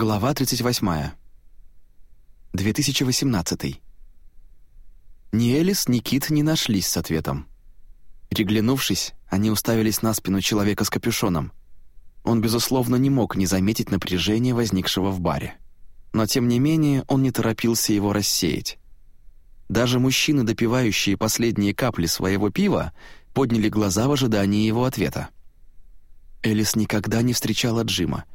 Глава 38. 2018. Ни Элис, ни Кит не нашлись с ответом. Переглянувшись, они уставились на спину человека с капюшоном. Он, безусловно, не мог не заметить напряжения, возникшего в баре. Но, тем не менее, он не торопился его рассеять. Даже мужчины, допивающие последние капли своего пива, подняли глаза в ожидании его ответа. Элис никогда не встречала Джима —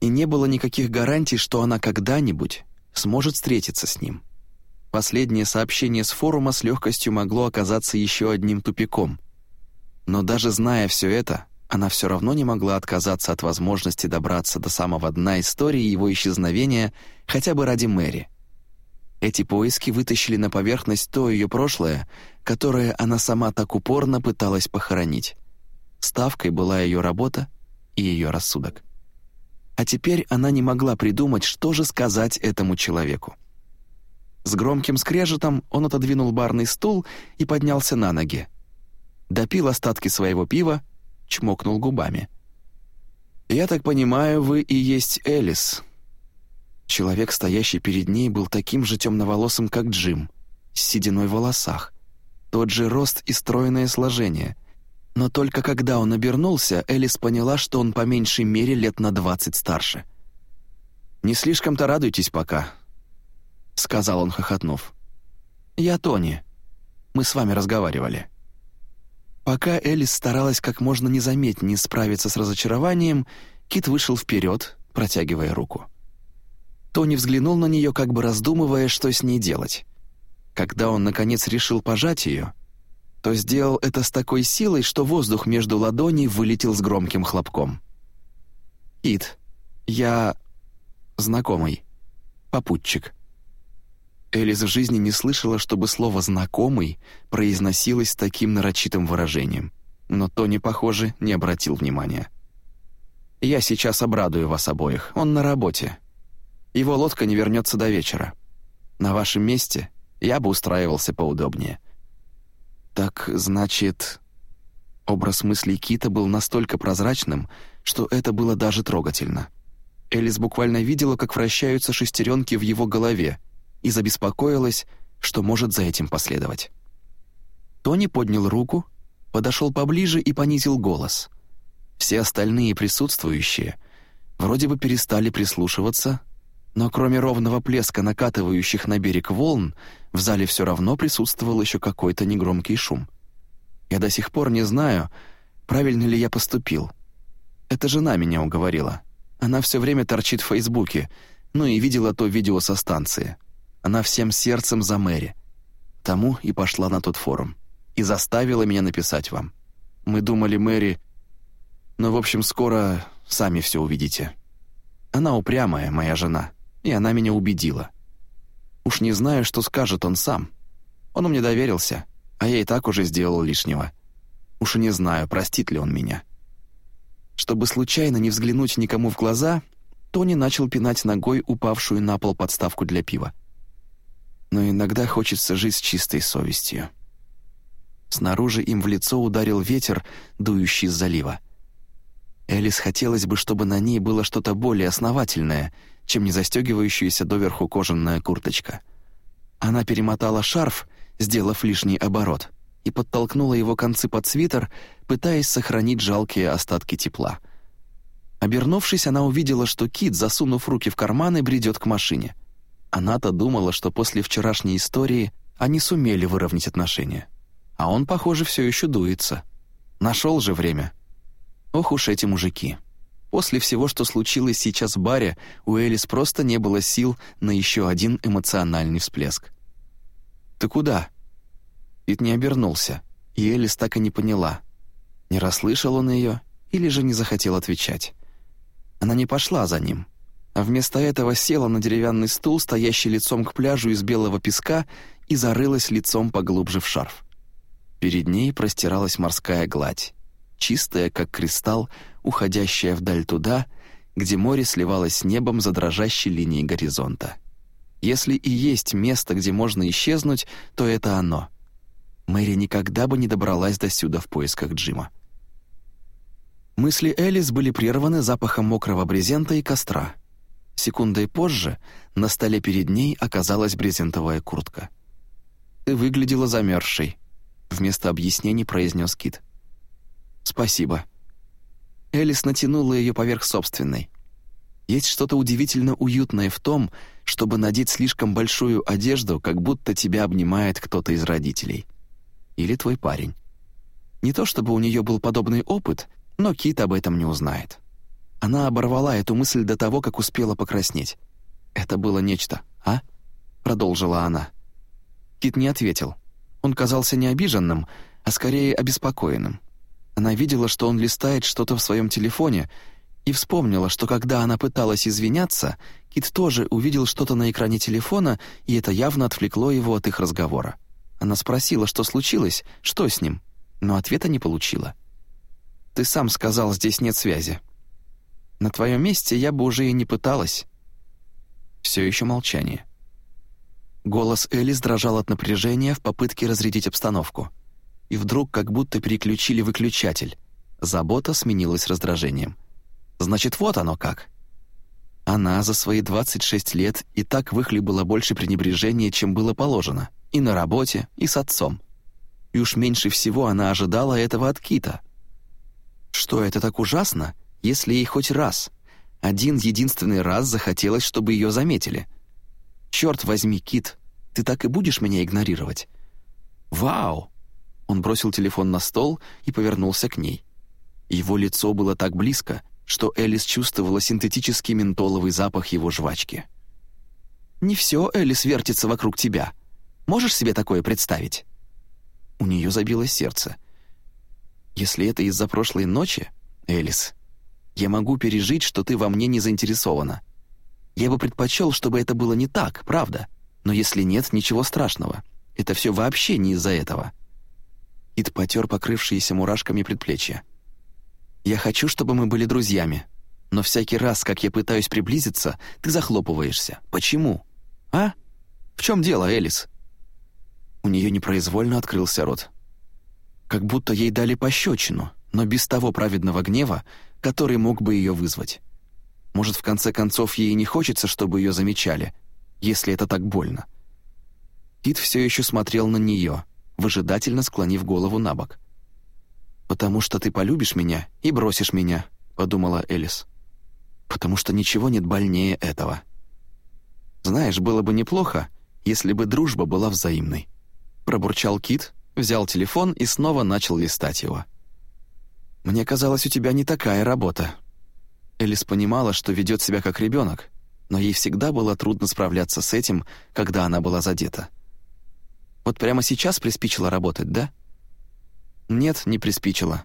и не было никаких гарантий, что она когда-нибудь сможет встретиться с ним. Последнее сообщение с форума с легкостью могло оказаться еще одним тупиком. Но даже зная все это, она все равно не могла отказаться от возможности добраться до самого дна истории его исчезновения хотя бы ради Мэри. Эти поиски вытащили на поверхность то ее прошлое, которое она сама так упорно пыталась похоронить. Ставкой была ее работа и ее рассудок. А теперь она не могла придумать, что же сказать этому человеку. С громким скрежетом он отодвинул барный стул и поднялся на ноги. Допил остатки своего пива, чмокнул губами. «Я так понимаю, вы и есть Элис». Человек, стоящий перед ней, был таким же темноволосым, как Джим, с сединой в волосах. Тот же рост и стройное сложение — но только когда он обернулся, Элис поняла, что он по меньшей мере лет на двадцать старше. «Не слишком-то радуйтесь пока», — сказал он, хохотнув. «Я Тони. Мы с вами разговаривали». Пока Элис старалась как можно незаметнее справиться с разочарованием, Кит вышел вперед, протягивая руку. Тони взглянул на нее, как бы раздумывая, что с ней делать. Когда он, наконец, решил пожать ее — то сделал это с такой силой, что воздух между ладоней вылетел с громким хлопком. «Ит, я... знакомый. Попутчик». Элис в жизни не слышала, чтобы слово «знакомый» произносилось с таким нарочитым выражением, но Тони, похоже, не обратил внимания. «Я сейчас обрадую вас обоих, он на работе. Его лодка не вернется до вечера. На вашем месте я бы устраивался поудобнее». «Так, значит...» Образ мыслей Кита был настолько прозрачным, что это было даже трогательно. Элис буквально видела, как вращаются шестеренки в его голове, и забеспокоилась, что может за этим последовать. Тони поднял руку, подошел поближе и понизил голос. Все остальные присутствующие вроде бы перестали прислушиваться, но кроме ровного плеска накатывающих на берег волн, в зале все равно присутствовал еще какой-то негромкий шум. Я до сих пор не знаю, правильно ли я поступил. Это жена меня уговорила. Она все время торчит в Фейсбуке, ну и видела то видео со станции. Она всем сердцем за Мэри. Тому и пошла на тот форум. И заставила меня написать вам. Мы думали, Мэри... Но, в общем, скоро сами все увидите. Она упрямая, моя жена и она меня убедила. Уж не знаю, что скажет он сам. Он мне доверился, а я и так уже сделал лишнего. Уж не знаю, простит ли он меня. Чтобы случайно не взглянуть никому в глаза, Тони начал пинать ногой упавшую на пол подставку для пива. Но иногда хочется жить с чистой совестью. Снаружи им в лицо ударил ветер, дующий с залива. Элис хотелось бы, чтобы на ней было что-то более основательное — чем не застегивающаяся доверху кожаная курточка. Она перемотала шарф, сделав лишний оборот, и подтолкнула его концы под свитер, пытаясь сохранить жалкие остатки тепла. Обернувшись, она увидела, что Кит, засунув руки в карманы, бредет к машине. Она-то думала, что после вчерашней истории они сумели выровнять отношения. А он, похоже, все еще дуется. Нашел же время. Ох уж эти мужики. После всего, что случилось сейчас в баре, у Элис просто не было сил на еще один эмоциональный всплеск. «Ты куда?» Ит не обернулся, и Элис так и не поняла, не расслышал он ее или же не захотел отвечать. Она не пошла за ним, а вместо этого села на деревянный стул, стоящий лицом к пляжу из белого песка, и зарылась лицом поглубже в шарф. Перед ней простиралась морская гладь, чистая, как кристалл, уходящая вдаль туда, где море сливалось с небом за дрожащей линией горизонта. Если и есть место, где можно исчезнуть, то это оно. Мэри никогда бы не добралась до сюда в поисках Джима. Мысли Элис были прерваны запахом мокрого брезента и костра. Секундой позже на столе перед ней оказалась брезентовая куртка. «Ты выглядела замерзшей», — вместо объяснений произнес Кит. «Спасибо». Элис натянула ее поверх собственной. Есть что-то удивительно уютное в том, чтобы надеть слишком большую одежду, как будто тебя обнимает кто-то из родителей. Или твой парень. Не то чтобы у нее был подобный опыт, но Кит об этом не узнает. Она оборвала эту мысль до того, как успела покраснеть. «Это было нечто, а?» — продолжила она. Кит не ответил. Он казался не обиженным, а скорее обеспокоенным. Она видела, что он листает что-то в своем телефоне, и вспомнила, что когда она пыталась извиняться, Кит тоже увидел что-то на экране телефона, и это явно отвлекло его от их разговора. Она спросила, что случилось, что с ним, но ответа не получила. «Ты сам сказал, здесь нет связи», на твоем месте я бы уже и не пыталась». Все еще молчание. Голос Элис дрожал от напряжения в попытке разрядить обстановку. И вдруг как будто переключили выключатель. Забота сменилась раздражением. «Значит, вот оно как». Она за свои 26 лет и так выхлебала больше пренебрежения, чем было положено. И на работе, и с отцом. И уж меньше всего она ожидала этого от Кита. Что, это так ужасно? если ей хоть раз, один единственный раз захотелось, чтобы ее заметили. «Черт возьми, Кит, ты так и будешь меня игнорировать?» «Вау!» Он бросил телефон на стол и повернулся к ней. Его лицо было так близко, что Элис чувствовала синтетический ментоловый запах его жвачки. «Не все, Элис, вертится вокруг тебя. Можешь себе такое представить?» У нее забилось сердце. «Если это из-за прошлой ночи, Элис, я могу пережить, что ты во мне не заинтересована. Я бы предпочел, чтобы это было не так, правда. Но если нет, ничего страшного. Это все вообще не из-за этого». Ид потер покрывшиеся мурашками предплечья. «Я хочу, чтобы мы были друзьями. Но всякий раз, как я пытаюсь приблизиться, ты захлопываешься. Почему? А? В чем дело, Элис?» У нее непроизвольно открылся рот. Как будто ей дали пощечину, но без того праведного гнева, который мог бы ее вызвать. Может, в конце концов, ей не хочется, чтобы ее замечали, если это так больно. Кит все еще смотрел на нее, выжидательно склонив голову на бок. «Потому что ты полюбишь меня и бросишь меня», — подумала Элис. «Потому что ничего нет больнее этого». «Знаешь, было бы неплохо, если бы дружба была взаимной». Пробурчал Кит, взял телефон и снова начал листать его. «Мне казалось, у тебя не такая работа». Элис понимала, что ведет себя как ребенок, но ей всегда было трудно справляться с этим, когда она была задета. «Вот прямо сейчас приспичило работать, да?» «Нет, не приспичило».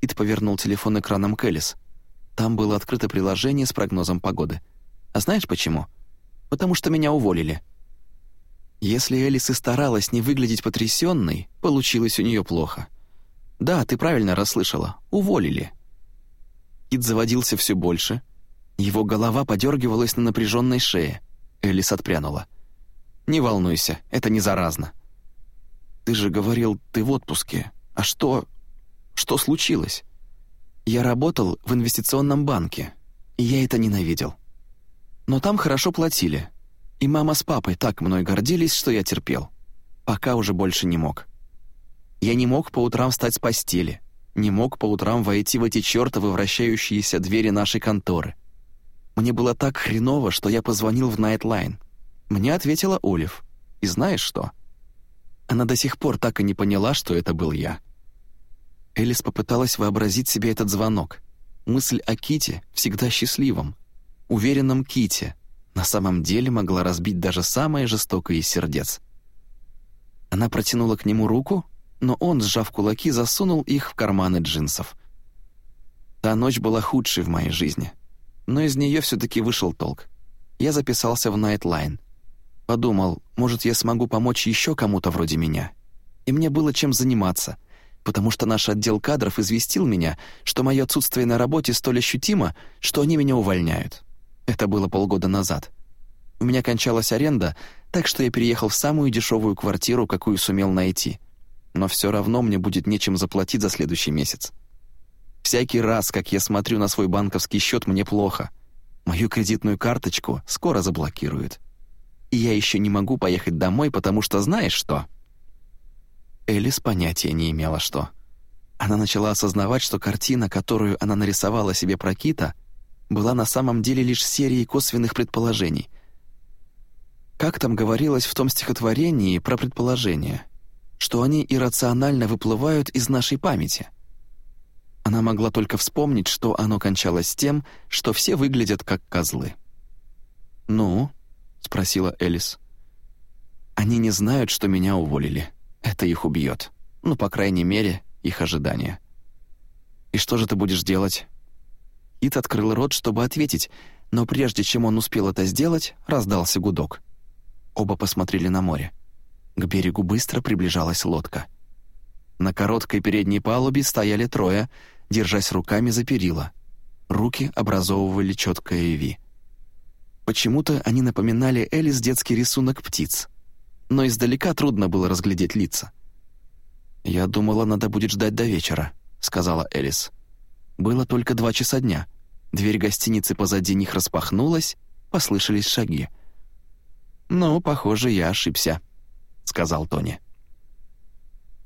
Ит повернул телефон экраном к Элис. Там было открыто приложение с прогнозом погоды. «А знаешь почему?» «Потому что меня уволили». Если Элис и старалась не выглядеть потрясенной, получилось у нее плохо. «Да, ты правильно расслышала. Уволили». Кит заводился все больше. Его голова подергивалась на напряженной шее. Элис отпрянула. «Не волнуйся, это не заразно». «Ты же говорил, ты в отпуске. А что... что случилось?» «Я работал в инвестиционном банке, и я это ненавидел. Но там хорошо платили, и мама с папой так мной гордились, что я терпел. Пока уже больше не мог». Я не мог по утрам встать с постели, не мог по утрам войти в эти чертовы вращающиеся двери нашей конторы. Мне было так хреново, что я позвонил в Nightline. Мне ответила Олив. И знаешь что? Она до сих пор так и не поняла, что это был я. Элис попыталась вообразить себе этот звонок. Мысль о Ките всегда счастливом, уверенном Ките, на самом деле могла разбить даже самое жестокое из сердец. Она протянула к нему руку, но он, сжав кулаки, засунул их в карманы джинсов. Та ночь была худшей в моей жизни, но из нее все-таки вышел толк. Я записался в Nightline. Подумал, может, я смогу помочь еще кому-то вроде меня. И мне было чем заниматься, потому что наш отдел кадров известил меня, что мое отсутствие на работе столь ощутимо, что они меня увольняют. Это было полгода назад. У меня кончалась аренда, так что я переехал в самую дешевую квартиру, какую сумел найти — но все равно мне будет нечем заплатить за следующий месяц. Всякий раз, как я смотрю на свой банковский счет, мне плохо. Мою кредитную карточку скоро заблокируют. И я еще не могу поехать домой, потому что знаешь что?» Элис понятия не имела, что. Она начала осознавать, что картина, которую она нарисовала себе про Кита, была на самом деле лишь серией косвенных предположений. Как там говорилось в том стихотворении про предположения? Что они иррационально выплывают из нашей памяти. Она могла только вспомнить, что оно кончалось тем, что все выглядят как козлы. «Ну?» — спросила Элис. «Они не знают, что меня уволили. Это их убьет. Ну, по крайней мере, их ожидания». «И что же ты будешь делать?» Ит открыл рот, чтобы ответить, но прежде чем он успел это сделать, раздался гудок. Оба посмотрели на море. К берегу быстро приближалась лодка. На короткой передней палубе стояли трое — держась руками за перила. Руки образовывали четкое «Ви». Почему-то они напоминали Элис детский рисунок птиц, но издалека трудно было разглядеть лица. «Я думала, надо будет ждать до вечера», — сказала Элис. Было только два часа дня. Дверь гостиницы позади них распахнулась, послышались шаги. «Ну, похоже, я ошибся», — сказал Тони.